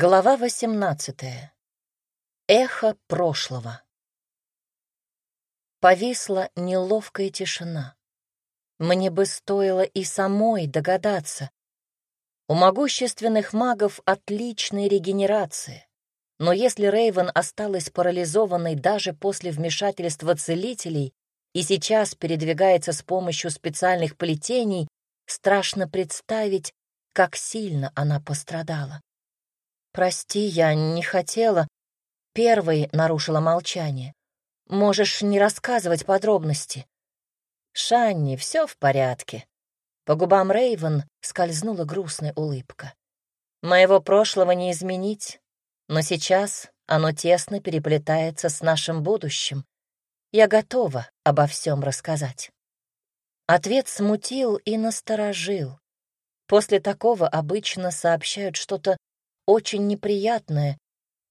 Глава 18. Эхо прошлого. Повисла неловкая тишина. Мне бы стоило и самой догадаться. У могущественных магов отличная регенерация. Но если Рейвен осталась парализованной даже после вмешательства целителей и сейчас передвигается с помощью специальных плетений, страшно представить, как сильно она пострадала. «Прости, я не хотела». Первой нарушила молчание. «Можешь не рассказывать подробности». «Шанни, все в порядке». По губам Рейвен скользнула грустная улыбка. «Моего прошлого не изменить, но сейчас оно тесно переплетается с нашим будущим. Я готова обо всем рассказать». Ответ смутил и насторожил. После такого обычно сообщают что-то очень неприятное,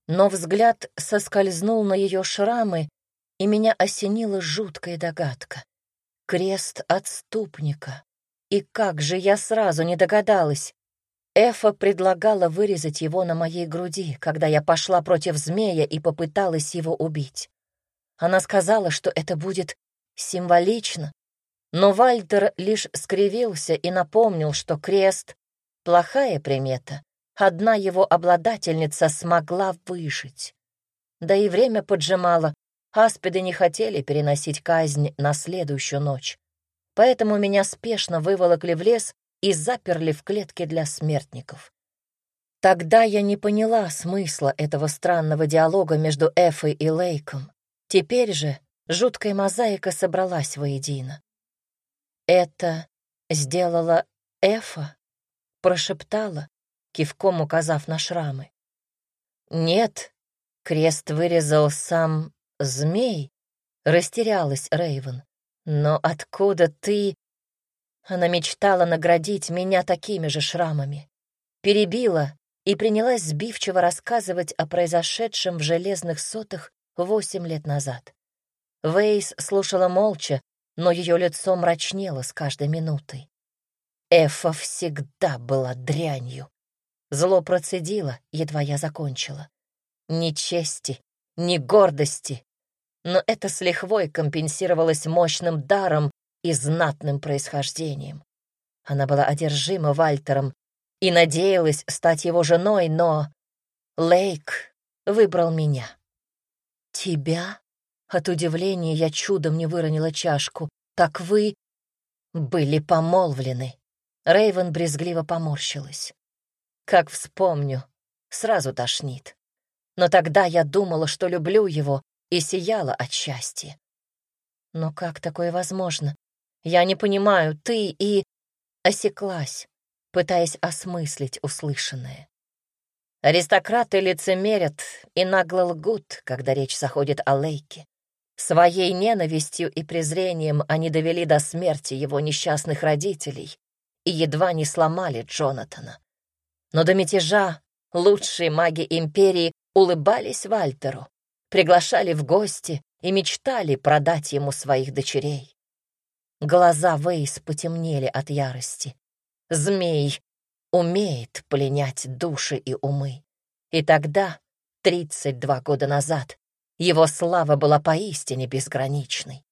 но взгляд соскользнул на ее шрамы, и меня осенила жуткая догадка. Крест отступника. И как же я сразу не догадалась. Эфа предлагала вырезать его на моей груди, когда я пошла против змея и попыталась его убить. Она сказала, что это будет символично, но Вальтер лишь скривился и напомнил, что крест — плохая примета, одна его обладательница смогла выжить. Да и время поджимало, аспиды не хотели переносить казнь на следующую ночь. Поэтому меня спешно выволокли в лес и заперли в клетке для смертников. Тогда я не поняла смысла этого странного диалога между Эфой и Лейком. Теперь же жуткая мозаика собралась воедино. «Это сделала Эфа?» — прошептала, кивком указав на шрамы. «Нет, крест вырезал сам змей», — растерялась Рейвен. «Но откуда ты...» Она мечтала наградить меня такими же шрамами. Перебила и принялась сбивчиво рассказывать о произошедшем в железных сотах восемь лет назад. Вейс слушала молча, но ее лицо мрачнело с каждой минутой. Эфа всегда была дрянью. Зло процедило, едва я закончила. Ни чести, ни гордости. Но это с лихвой компенсировалось мощным даром и знатным происхождением. Она была одержима Вальтером и надеялась стать его женой, но Лейк выбрал меня. «Тебя?» От удивления я чудом не выронила чашку. «Так вы были помолвлены?» Рейвен брезгливо поморщилась. Как вспомню, сразу тошнит. Но тогда я думала, что люблю его, и сияла от счастья. Но как такое возможно? Я не понимаю, ты и... Осеклась, пытаясь осмыслить услышанное. Аристократы лицемерят и нагло лгут, когда речь заходит о Лейке. Своей ненавистью и презрением они довели до смерти его несчастных родителей и едва не сломали Джонатана. Но до мятежа лучшие маги империи улыбались Вальтеру, приглашали в гости и мечтали продать ему своих дочерей. Глаза Вейс потемнели от ярости. Змей умеет пленять души и умы. И тогда, 32 года назад, его слава была поистине безграничной.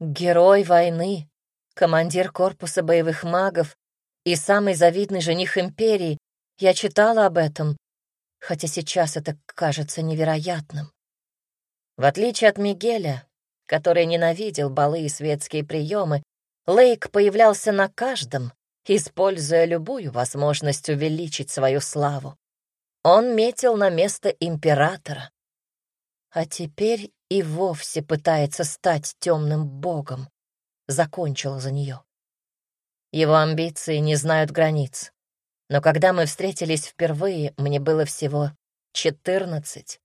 Герой войны, командир корпуса боевых магов, и самый завидный жених империи. Я читала об этом, хотя сейчас это кажется невероятным. В отличие от Мигеля, который ненавидел балы и светские приемы, Лейк появлялся на каждом, используя любую возможность увеличить свою славу. Он метил на место императора. А теперь и вовсе пытается стать темным богом. Закончила за нее. Его амбиции не знают границ. Но когда мы встретились впервые, мне было всего четырнадцать.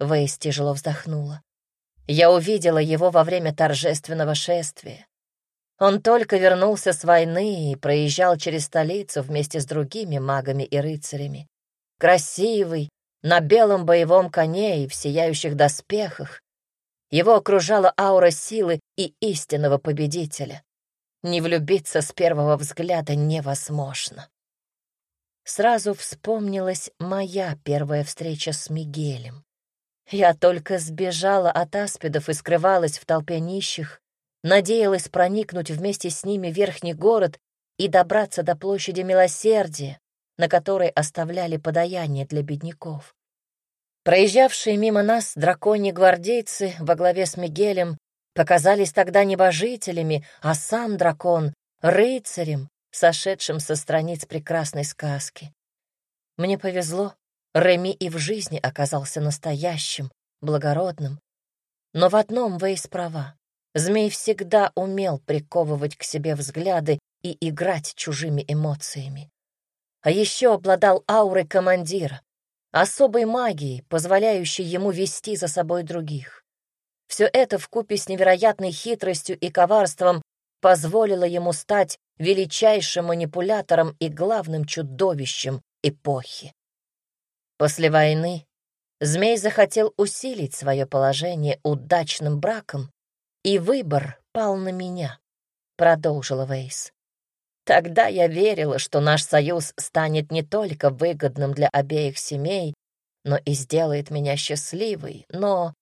Вейс тяжело вздохнула. Я увидела его во время торжественного шествия. Он только вернулся с войны и проезжал через столицу вместе с другими магами и рыцарями. Красивый, на белом боевом коне и в сияющих доспехах. Его окружала аура силы и истинного победителя. Не влюбиться с первого взгляда невозможно. сразу вспомнилась моя первая встреча с Мигелем. Я только сбежала от аспидов и скрывалась в толпе нищих, надеялась проникнуть вместе с ними в верхний город и добраться до площади Милосердия, на которой оставляли подаяние для бедняков. Проезжавшие мимо нас драконьи гвардейцы во главе с Мигелем показались тогда небожителями, а сам дракон — рыцарем, сошедшим со страниц прекрасной сказки. Мне повезло, Реми и в жизни оказался настоящим, благородным. Но в одном Вейс права. Змей всегда умел приковывать к себе взгляды и играть чужими эмоциями. А еще обладал аурой командира, особой магией, позволяющей ему вести за собой других. Все это вкупе с невероятной хитростью и коварством позволило ему стать величайшим манипулятором и главным чудовищем эпохи. После войны змей захотел усилить свое положение удачным браком, и выбор пал на меня, продолжила Вейс. Тогда я верила, что наш союз станет не только выгодным для обеих семей, но и сделает меня счастливой, но...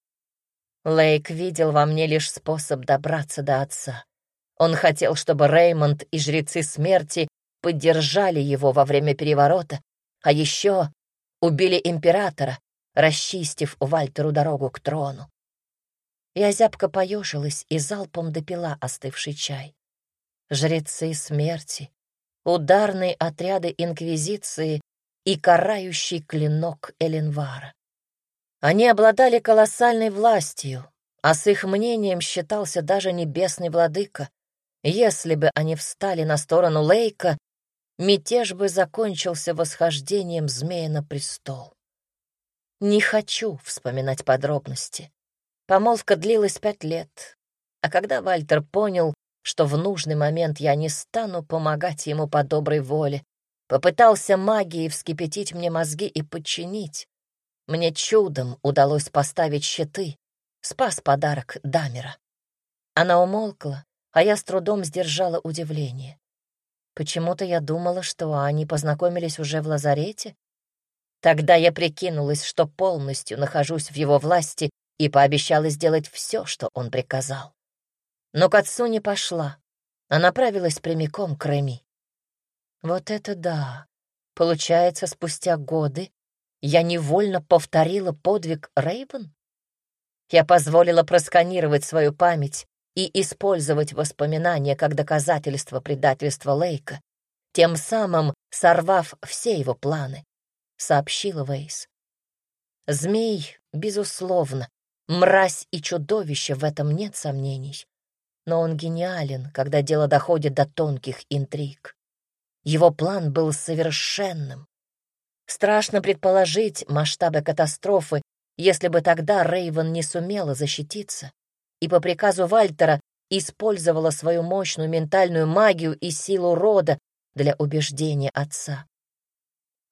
Лейк видел во мне лишь способ добраться до отца. Он хотел, чтобы Реймонд и жрецы смерти поддержали его во время переворота, а еще убили императора, расчистив Вальтеру дорогу к трону. Я зябко поежилась и залпом допила остывший чай жрецы смерти, ударные отряды Инквизиции и карающий клинок Эленвара. Они обладали колоссальной властью, а с их мнением считался даже небесный владыка. Если бы они встали на сторону Лейка, мятеж бы закончился восхождением змея на престол. Не хочу вспоминать подробности. Помолвка длилась пять лет, а когда Вальтер понял, что в нужный момент я не стану помогать ему по доброй воле. Попытался магией вскипятить мне мозги и подчинить. Мне чудом удалось поставить щиты. Спас подарок Дамера. Она умолкла, а я с трудом сдержала удивление. Почему-то я думала, что они познакомились уже в лазарете. Тогда я прикинулась, что полностью нахожусь в его власти и пообещала сделать все, что он приказал но к отцу не пошла, а направилась прямиком к Реми. Вот это да! Получается, спустя годы я невольно повторила подвиг Рейвен? Я позволила просканировать свою память и использовать воспоминания как доказательство предательства Лейка, тем самым сорвав все его планы, — сообщила Вейс. Змей, безусловно, мразь и чудовище, в этом нет сомнений но он гениален, когда дело доходит до тонких интриг. Его план был совершенным. Страшно предположить масштабы катастрофы, если бы тогда Рейвен не сумела защититься и по приказу Вальтера использовала свою мощную ментальную магию и силу рода для убеждения отца.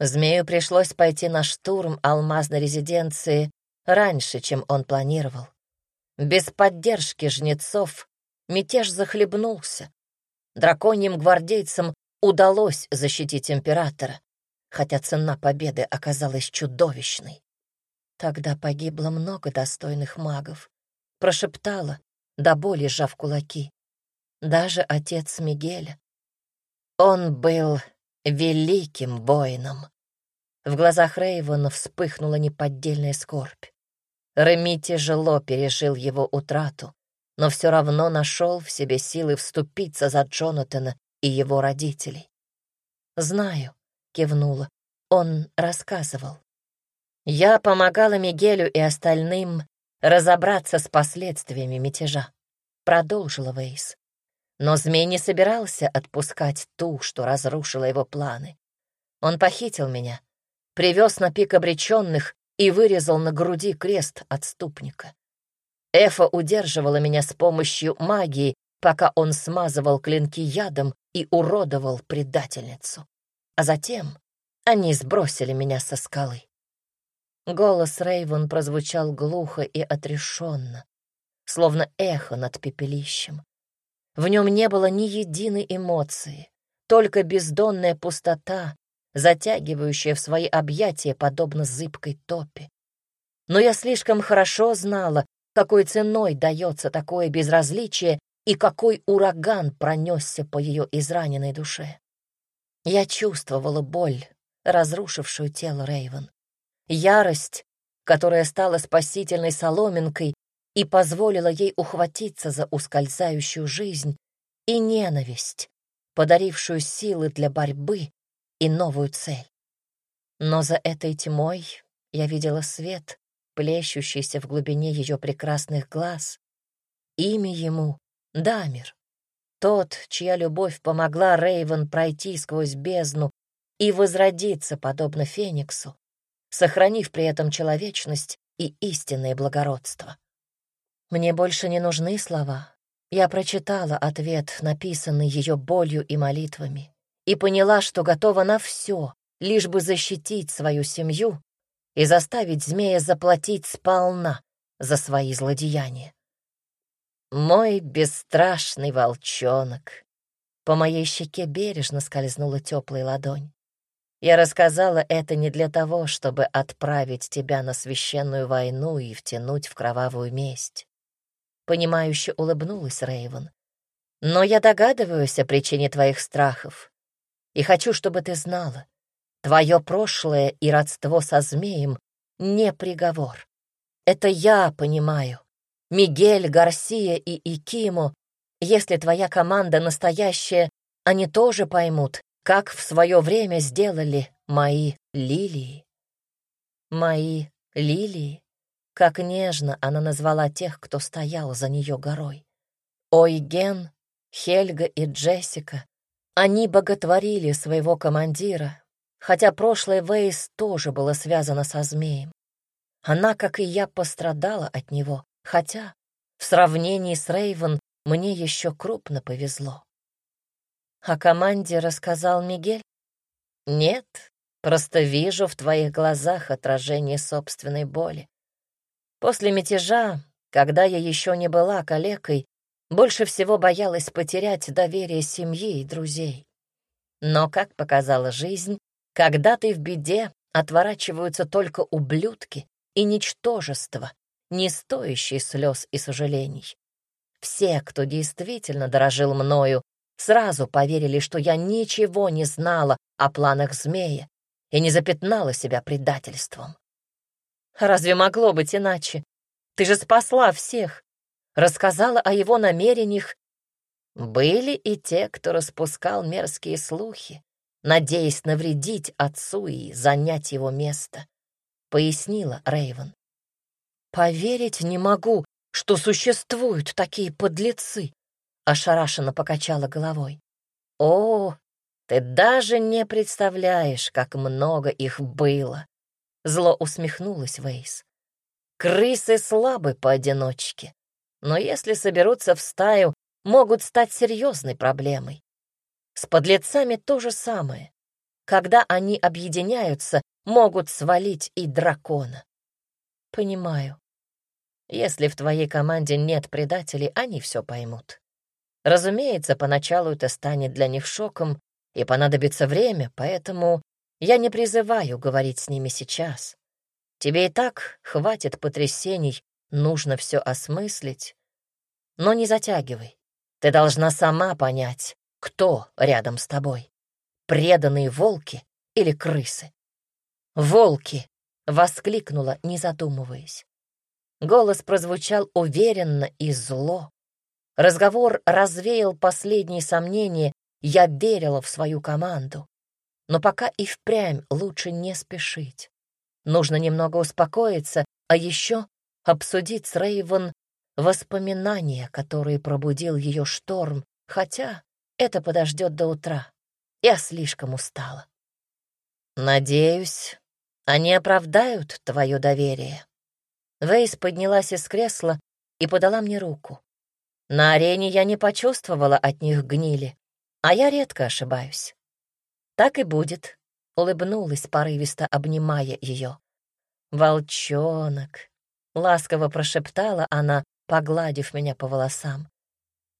Змею пришлось пойти на штурм алмазной резиденции раньше, чем он планировал. Без поддержки жнецов мятеж захлебнулся. Драконьим гвардейцам удалось защитить императора, хотя цена победы оказалась чудовищной. Тогда погибло много достойных магов. Прошептала, до боли сжав кулаки. Даже отец Мигеля. Он был великим воином. В глазах Рейвана вспыхнула неподдельная скорбь. Реми тяжело пережил его утрату, но все равно нашел в себе силы вступиться за Джонатана и его родителей. «Знаю», — кивнула, — он рассказывал. Я помогала Мигелю и остальным разобраться с последствиями мятежа, продолжила Вейс. Но змей не собирался отпускать ту, что разрушила его планы. Он похитил меня, привез на пик обреченных и вырезал на груди крест отступника. Эфа удерживала меня с помощью магии, пока он смазывал клинки ядом и уродовал предательницу. А затем они сбросили меня со скалы. Голос Рейвен прозвучал глухо и отрешенно, словно эхо над пепелищем. В нем не было ни единой эмоции, только бездонная пустота, затягивающая в свои объятия, подобно зыбкой топе. Но я слишком хорошо знала, какой ценой дается такое безразличие и какой ураган пронесся по ее израненной душе. Я чувствовала боль, разрушившую тело Рейвен, ярость, которая стала спасительной соломинкой и позволила ей ухватиться за ускользающую жизнь, и ненависть, подарившую силы для борьбы и новую цель. Но за этой тьмой я видела свет, плещущийся в глубине ее прекрасных глаз. Имя ему — Дамир. Тот, чья любовь помогла Рейвен пройти сквозь бездну и возродиться, подобно Фениксу, сохранив при этом человечность и истинное благородство. Мне больше не нужны слова. Я прочитала ответ, написанный ее болью и молитвами, и поняла, что готова на все, лишь бы защитить свою семью и заставить змея заплатить сполна за свои злодеяния. Мой бесстрашный волчонок. По моей щеке бережно скользнула теплая ладонь. Я рассказала это не для того, чтобы отправить тебя на священную войну и втянуть в кровавую месть. Понимающе улыбнулась Рейвен. Но я догадываюсь о причине твоих страхов и хочу, чтобы ты знала, Твое прошлое и родство со змеем — не приговор. Это я понимаю. Мигель, Гарсия и Икимо, если твоя команда настоящая, они тоже поймут, как в свое время сделали мои лилии. Мои лилии, как нежно она назвала тех, кто стоял за нее горой. Ойген, Хельга и Джессика, они боготворили своего командира, хотя прошлое Вейс тоже было связано со змеем. Она, как и я, пострадала от него, хотя в сравнении с Рейвен мне еще крупно повезло. О команде рассказал Мигель? Нет, просто вижу в твоих глазах отражение собственной боли. После мятежа, когда я еще не была калекой, больше всего боялась потерять доверие семьи и друзей. Но, как показала жизнь, когда ты в беде, отворачиваются только ублюдки и ничтожества, не стоящие слез и сожалений. Все, кто действительно дорожил мною, сразу поверили, что я ничего не знала о планах змея и не запятнала себя предательством. Разве могло быть иначе? Ты же спасла всех, рассказала о его намерениях. Были и те, кто распускал мерзкие слухи, надеясь навредить отцу и занять его место, пояснила Рейвен. Поверить не могу, что существуют такие подлецы, ошарашенно покачала головой. О, ты даже не представляешь, как много их было. Зло усмехнулась Вейс. Крысы слабы поодиночке, но если соберутся в стаю, могут стать серьезной проблемой. С подлецами то же самое. Когда они объединяются, могут свалить и дракона. Понимаю. Если в твоей команде нет предателей, они все поймут. Разумеется, поначалу это станет для них шоком, и понадобится время, поэтому я не призываю говорить с ними сейчас. Тебе и так хватит потрясений, нужно все осмыслить. Но не затягивай. Ты должна сама понять, кто рядом с тобой? Преданные волки или крысы? «Волки!» — воскликнула, не задумываясь. Голос прозвучал уверенно и зло. Разговор развеял последние сомнения, я верила в свою команду. Но пока и впрямь лучше не спешить. Нужно немного успокоиться, а еще обсудить с Рейвен воспоминания, которые пробудил ее шторм, хотя это подождет до утра. Я слишком устала. Надеюсь, они оправдают твое доверие. Вейс поднялась из кресла и подала мне руку. На арене я не почувствовала от них гнили, а я редко ошибаюсь. Так и будет, улыбнулась порывисто, обнимая ее. «Волчонок!» — ласково прошептала она, погладив меня по волосам.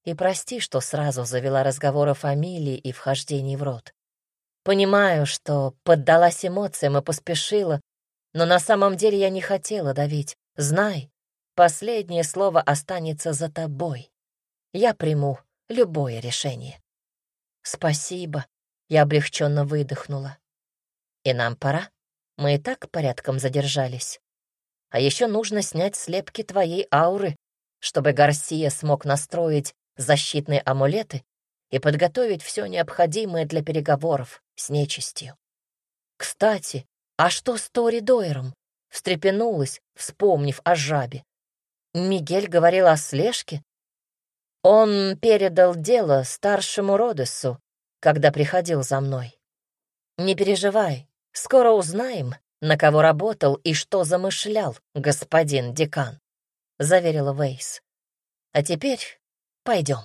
И прости, что сразу завела разговор о фамилии и вхождении в род. Понимаю, что поддалась эмоциям и поспешила, но на самом деле я не хотела давить. Знай, последнее слово останется за тобой. Я приму любое решение. Спасибо, я облегченно выдохнула. И нам пора. Мы и так порядком задержались. А еще нужно снять слепки твоей ауры, чтобы Гарсия смог настроить защитные амулеты и подготовить все необходимое для переговоров с нечистью. Кстати, а что с Тори Дойером? Встрепенулась, вспомнив о жабе. Мигель говорил о слежке. Он передал дело старшему Родесу, когда приходил за мной. Не переживай, скоро узнаем, на кого работал и что замышлял господин декан, заверила Вейс. А теперь пойдем.